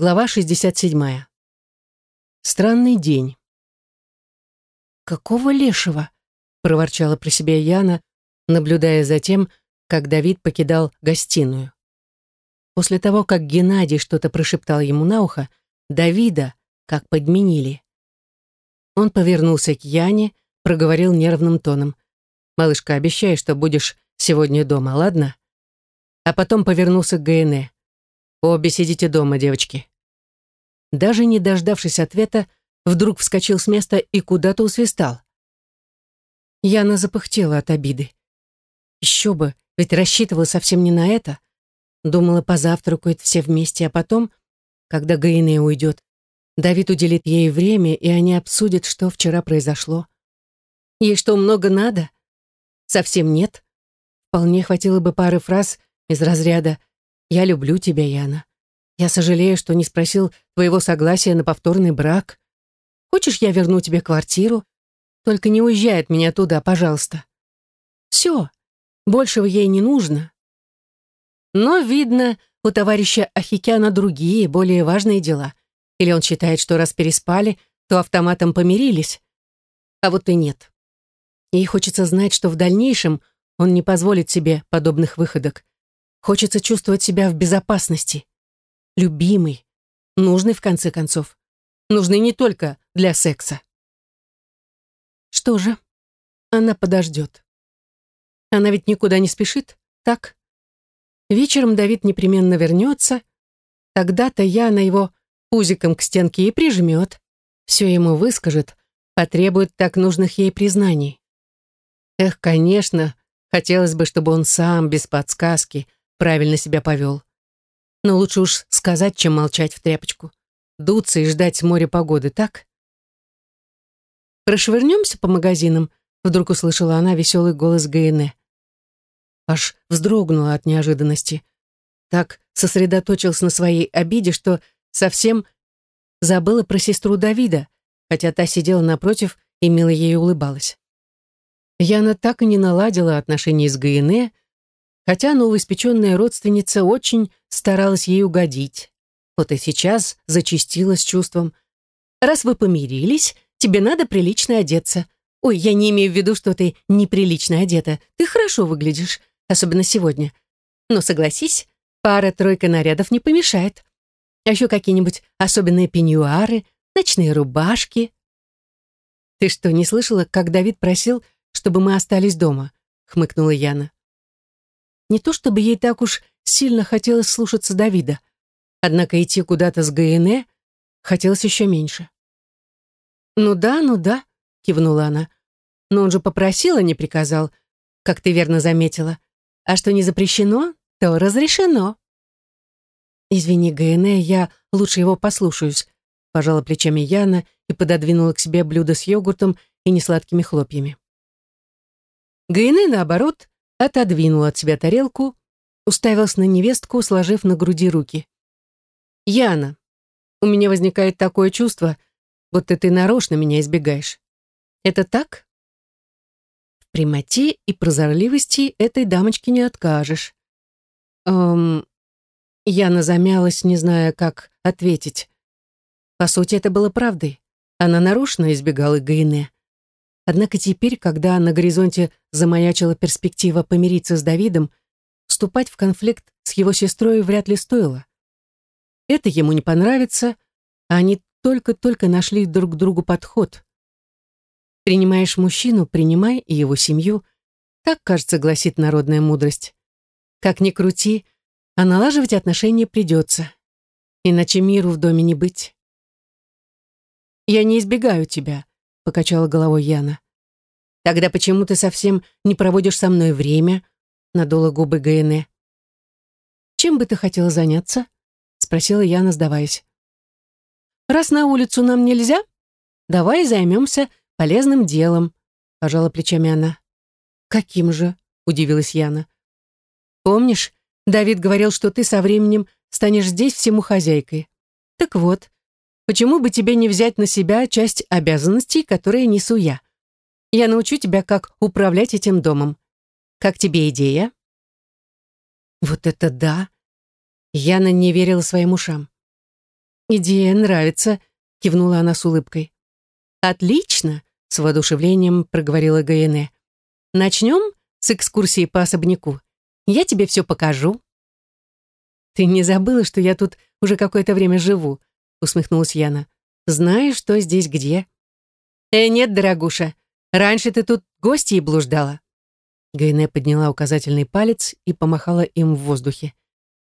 Глава 67. Странный день. «Какого лешего?» — проворчала про себя Яна, наблюдая за тем, как Давид покидал гостиную. После того, как Геннадий что-то прошептал ему на ухо, Давида как подменили. Он повернулся к Яне, проговорил нервным тоном. «Малышка, обещай, что будешь сегодня дома, ладно?» А потом повернулся к ГНЭ. «Обе сидите дома, девочки». Даже не дождавшись ответа, вдруг вскочил с места и куда-то усвистал. Яна запыхтела от обиды. Еще бы, ведь рассчитывала совсем не на это. Думала, позавтракают все вместе, а потом, когда Гаине уйдет, Давид уделит ей время, и они обсудят, что вчера произошло. Ей что, много надо? Совсем нет. Вполне хватило бы пары фраз из разряда «Я люблю тебя, Яна. Я сожалею, что не спросил твоего согласия на повторный брак. Хочешь, я верну тебе квартиру? Только не уезжай от меня туда, пожалуйста». Все, большего ей не нужно. Но, видно, у товарища Ахикяна другие, более важные дела. Или он считает, что раз переспали, то автоматом помирились. А вот и нет. Ей хочется знать, что в дальнейшем он не позволит себе подобных выходок. Хочется чувствовать себя в безопасности. Любимый. Нужный, в конце концов. Нужный не только для секса. Что же, она подождет. Она ведь никуда не спешит, так? Вечером Давид непременно вернется. Тогда-то я на его пузиком к стенке и прижмет. Все ему выскажет, потребует так нужных ей признаний. Эх, конечно, хотелось бы, чтобы он сам, без подсказки, правильно себя повел. Но лучше уж сказать, чем молчать в тряпочку. Дуться и ждать моря погоды, так? «Прошвырнемся по магазинам?» Вдруг услышала она веселый голос Гайене. Аж вздрогнула от неожиданности. Так сосредоточился на своей обиде, что совсем забыла про сестру Давида, хотя та сидела напротив и мило ей улыбалась. Яна так и не наладила отношения с Гайене, хотя новоиспеченная родственница очень старалась ей угодить. Вот и сейчас зачастила с чувством. «Раз вы помирились, тебе надо прилично одеться. Ой, я не имею в виду, что ты неприлично одета. Ты хорошо выглядишь, особенно сегодня. Но согласись, пара-тройка нарядов не помешает. А еще какие-нибудь особенные пеньюары, ночные рубашки». «Ты что, не слышала, как Давид просил, чтобы мы остались дома?» — хмыкнула Яна. Не то чтобы ей так уж сильно хотелось слушаться Давида, однако идти куда-то с ГНЭ хотелось еще меньше. «Ну да, ну да», — кивнула она. «Но он же попросил, а не приказал, как ты верно заметила. А что не запрещено, то разрешено». «Извини, ГНЭ, я лучше его послушаюсь», — пожала плечами Яна и пододвинула к себе блюдо с йогуртом и несладкими хлопьями. ГНЭ, наоборот, отодвинул от себя тарелку, уставился на невестку, сложив на груди руки. «Яна, у меня возникает такое чувство, будто ты нарочно меня избегаешь. Это так?» В прямоте и прозорливости этой дамочке не откажешь. Эм... Яна замялась, не зная, как ответить. По сути, это было правдой. Она нарочно избегала Гайне. Однако теперь, когда на горизонте замаячила перспектива помириться с Давидом, вступать в конфликт с его сестрой вряд ли стоило. Это ему не понравится, а они только-только нашли друг к другу подход. Принимаешь мужчину, принимай и его семью. Так, кажется, гласит народная мудрость. Как ни крути, а налаживать отношения придется. Иначе миру в доме не быть. «Я не избегаю тебя», покачала головой Яна. Тогда почему ты совсем не проводишь со мной время? Надула губы Гаене. Чем бы ты хотела заняться? Спросила Яна, сдаваясь. Раз на улицу нам нельзя, давай займемся полезным делом, пожала плечами она. Каким же? Удивилась Яна. Помнишь, Давид говорил, что ты со временем станешь здесь всему хозяйкой. Так вот, Почему бы тебе не взять на себя часть обязанностей, которые несу я? Я научу тебя, как управлять этим домом. Как тебе идея?» Вот это да! Яна не верила своим ушам. «Идея нравится», — кивнула она с улыбкой. «Отлично», — с воодушевлением проговорила Гаене. «Начнем с экскурсии по особняку. Я тебе все покажу». «Ты не забыла, что я тут уже какое-то время живу?» — усмехнулась Яна. «Знаешь, что здесь где?» «Э, нет, дорогуша, раньше ты тут гостьей блуждала». Гайне подняла указательный палец и помахала им в воздухе.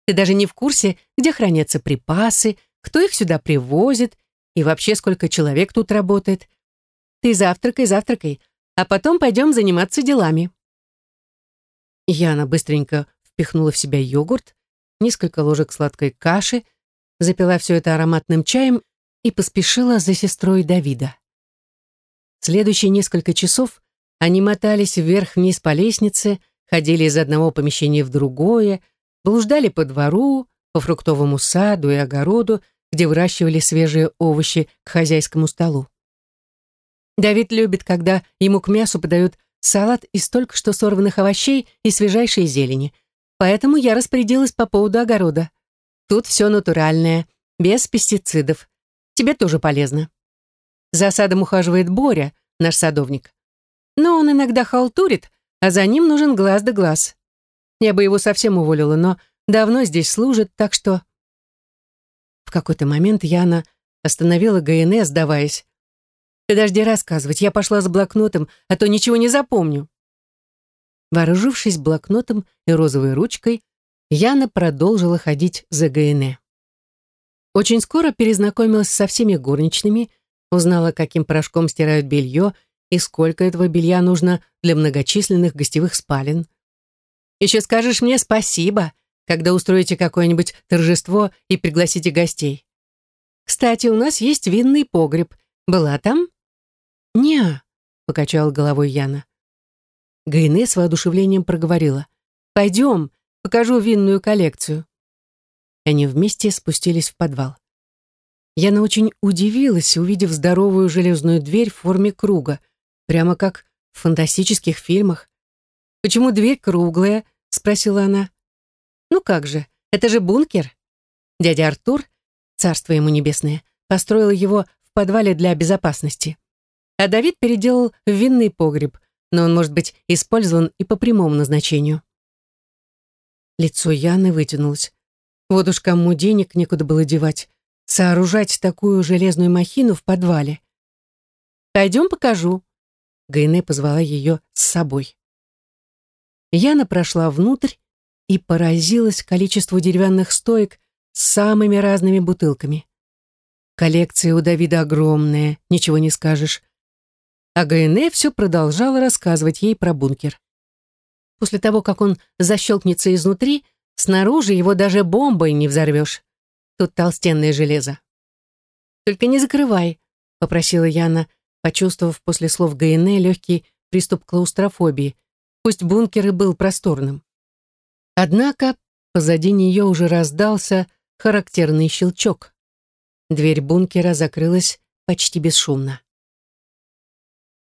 «Ты даже не в курсе, где хранятся припасы, кто их сюда привозит и вообще сколько человек тут работает. Ты завтракай, завтракай, а потом пойдем заниматься делами». Яна быстренько впихнула в себя йогурт, несколько ложек сладкой каши, запила все это ароматным чаем и поспешила за сестрой Давида. Следующие несколько часов они мотались вверх-вниз по лестнице, ходили из одного помещения в другое, блуждали по двору, по фруктовому саду и огороду, где выращивали свежие овощи к хозяйскому столу. Давид любит, когда ему к мясу подают салат из только что сорванных овощей и свежайшей зелени. Поэтому я распорядилась по поводу огорода. Тут все натуральное, без пестицидов. Тебе тоже полезно. За садом ухаживает Боря, наш садовник. Но он иногда халтурит, а за ним нужен глаз да глаз. Я бы его совсем уволила, но давно здесь служит, так что... В какой-то момент Яна остановила ГНС, сдаваясь. «Подожди рассказывать, я пошла с блокнотом, а то ничего не запомню». Вооружившись блокнотом и розовой ручкой, Яна продолжила ходить за ГНЭ. Очень скоро перезнакомилась со всеми горничными, узнала, каким порошком стирают белье и сколько этого белья нужно для многочисленных гостевых спален. «Еще скажешь мне спасибо», когда устроите какое-нибудь торжество и пригласите гостей. Кстати, у нас есть винный погреб. Была там? Не, покачала головой Яна. Гайне с воодушевлением проговорила. Пойдем, покажу винную коллекцию. Они вместе спустились в подвал. Яна очень удивилась, увидев здоровую железную дверь в форме круга, прямо как в фантастических фильмах. «Почему дверь круглая?» — спросила она. Ну как же, это же бункер. Дядя Артур, царство ему небесное, построил его в подвале для безопасности. А Давид переделал в винный погреб, но он может быть использован и по прямому назначению. Лицо Яны вытянулось. Вот уж кому денег некуда было девать. Сооружать такую железную махину в подвале. «Пойдем покажу». Гайне позвала ее с собой. Яна прошла внутрь и поразилась количеству деревянных стоек с самыми разными бутылками. Коллекция у Давида огромная, ничего не скажешь. А ГНЭ все продолжала рассказывать ей про бункер. После того, как он защелкнется изнутри, снаружи его даже бомбой не взорвешь. Тут толстенное железо. «Только не закрывай», — попросила Яна, почувствовав после слов ГНЭ легкий приступ клаустрофобии. Пусть бункер и был просторным. Однако позади нее уже раздался характерный щелчок. Дверь бункера закрылась почти бесшумно.